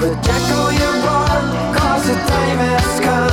the jackal oh, you bought, cause the time has come.